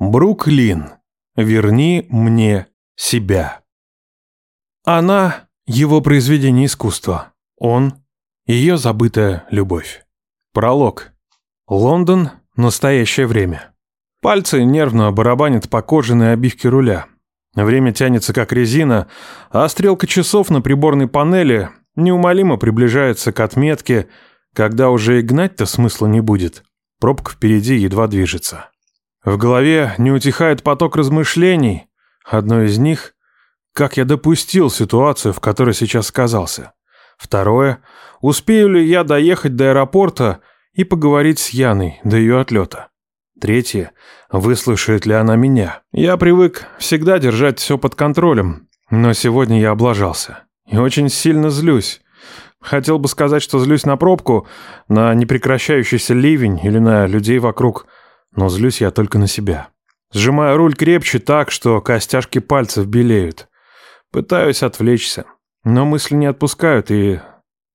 Бруклин, верни мне себя. Она – его произведение искусства. Он – ее забытая любовь. Пролог. Лондон. Настоящее время. Пальцы нервно барабанят по кожаной обивке руля. Время тянется как резина, а стрелка часов на приборной панели неумолимо приближается к отметке, когда уже и гнать-то смысла не будет. Пробка впереди едва движется. В голове не утихает поток размышлений. Одно из них – как я допустил ситуацию, в которой сейчас оказался. Второе – успею ли я доехать до аэропорта и поговорить с Яной до ее отлета. Третье – выслушает ли она меня. Я привык всегда держать все под контролем, но сегодня я облажался. И очень сильно злюсь. Хотел бы сказать, что злюсь на пробку, на непрекращающийся ливень или на людей вокруг – но злюсь я только на себя. Сжимаю руль крепче так, что костяшки пальцев белеют. Пытаюсь отвлечься, но мысли не отпускают и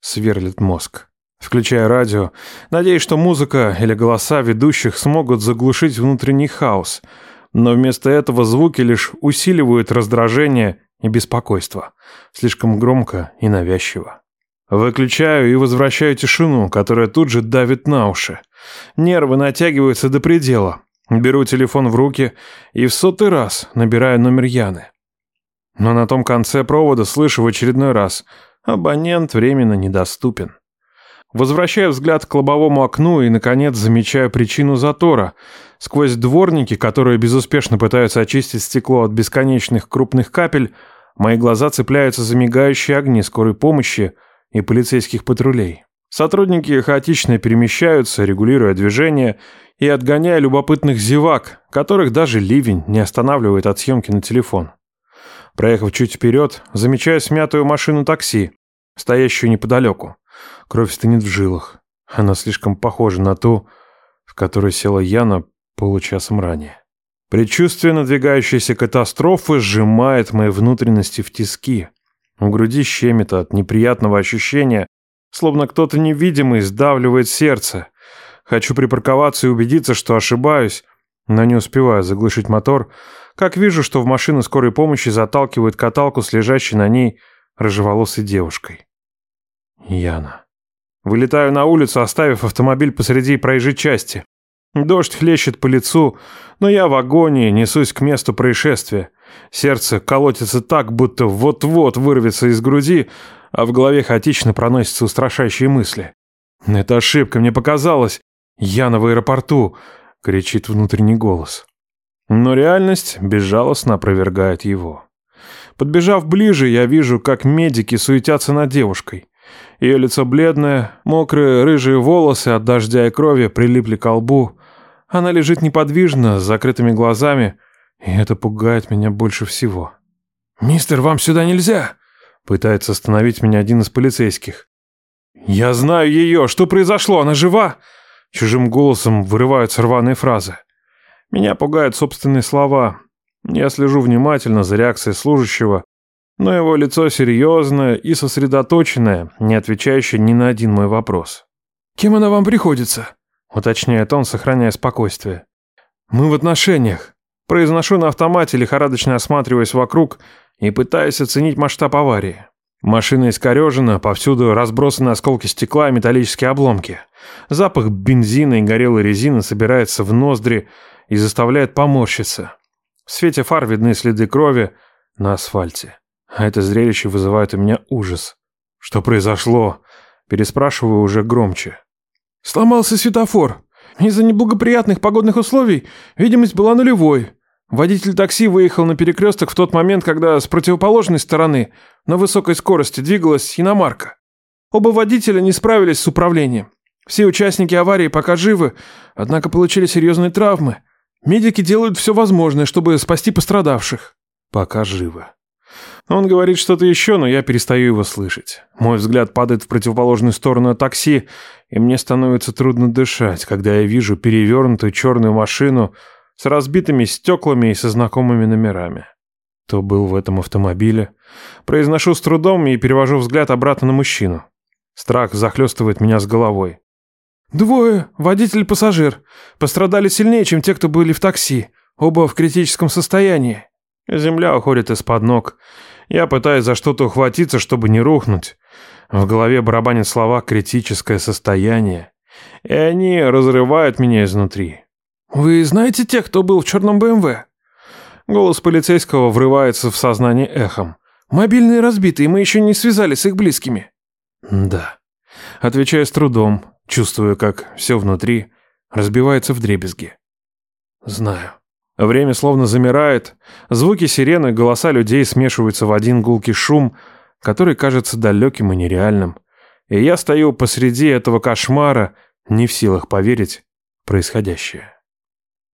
сверлит мозг. Включаю радио, надеюсь, что музыка или голоса ведущих смогут заглушить внутренний хаос, но вместо этого звуки лишь усиливают раздражение и беспокойство. Слишком громко и навязчиво. Выключаю и возвращаю тишину, которая тут же давит на уши. Нервы натягиваются до предела. Беру телефон в руки и в сотый раз набираю номер Яны. Но на том конце провода слышу в очередной раз «Абонент временно недоступен». Возвращаю взгляд к лобовому окну и, наконец, замечаю причину затора. Сквозь дворники, которые безуспешно пытаются очистить стекло от бесконечных крупных капель, мои глаза цепляются за мигающие огни скорой помощи – и полицейских патрулей. Сотрудники хаотично перемещаются, регулируя движение и отгоняя любопытных зевак, которых даже ливень не останавливает от съемки на телефон. Проехав чуть вперед, замечаю смятую машину такси, стоящую неподалеку. Кровь стынет в жилах. Она слишком похожа на ту, в которой села Яна получасом ранее. Предчувствие надвигающейся катастрофы сжимает мои внутренности в тиски. В груди щемит от неприятного ощущения, словно кто-то невидимый сдавливает сердце. Хочу припарковаться и убедиться, что ошибаюсь, но не успеваю заглушить мотор, как вижу, что в машину скорой помощи заталкивают каталку с лежащей на ней рыжеволосой девушкой. Яна. Вылетаю на улицу, оставив автомобиль посреди проезжей части. Дождь хлещет по лицу, но я в агонии несусь к месту происшествия. Сердце колотится так, будто вот-вот вырвется из груди, а в голове хаотично проносятся устрашающие мысли. «Это ошибка, мне показалось. Я в аэропорту!» — кричит внутренний голос. Но реальность безжалостно опровергает его. Подбежав ближе, я вижу, как медики суетятся над девушкой. Ее лицо бледное, мокрые рыжие волосы от дождя и крови прилипли к лбу. Она лежит неподвижно, с закрытыми глазами, и это пугает меня больше всего. «Мистер, вам сюда нельзя!» Пытается остановить меня один из полицейских. «Я знаю ее! Что произошло? Она жива?» Чужим голосом вырываются рваные фразы. Меня пугают собственные слова. Я слежу внимательно за реакцией служащего, но его лицо серьезное и сосредоточенное, не отвечающее ни на один мой вопрос. «Кем она вам приходится?» уточняет он, сохраняя спокойствие. «Мы в отношениях». Произношу на автомате, лихорадочно осматриваясь вокруг и пытаясь оценить масштаб аварии. Машина искорежена, повсюду разбросаны осколки стекла и металлические обломки. Запах бензина и горелой резины собирается в ноздри и заставляет поморщиться. В свете фар видны следы крови на асфальте. А это зрелище вызывает у меня ужас. Что произошло? Переспрашиваю уже громче. Сломался светофор. Из-за неблагоприятных погодных условий видимость была нулевой. Водитель такси выехал на перекресток в тот момент, когда с противоположной стороны на высокой скорости двигалась иномарка. Оба водителя не справились с управлением. Все участники аварии пока живы, однако получили серьезные травмы. Медики делают все возможное, чтобы спасти пострадавших. Пока живы. Он говорит что-то еще, но я перестаю его слышать. Мой взгляд падает в противоположную сторону такси, и мне становится трудно дышать, когда я вижу перевернутую черную машину с разбитыми стеклами и со знакомыми номерами. Кто был в этом автомобиле? Произношу с трудом и перевожу взгляд обратно на мужчину. Страх захлестывает меня с головой. «Двое, водитель и пассажир. Пострадали сильнее, чем те, кто были в такси. Оба в критическом состоянии. Земля уходит из-под ног. Я пытаюсь за что-то ухватиться, чтобы не рухнуть. В голове барабанят слова «критическое состояние». И они разрывают меня изнутри. «Вы знаете тех, кто был в черном БМВ?» Голос полицейского врывается в сознание эхом. «Мобильные разбиты, и мы еще не связались с их близкими». «Да». Отвечаю с трудом, чувствуя, как все внутри разбивается в дребезги. «Знаю». Время словно замирает, звуки сирены, голоса людей смешиваются в один гулкий шум, который кажется далеким и нереальным. И я стою посреди этого кошмара, не в силах поверить происходящее.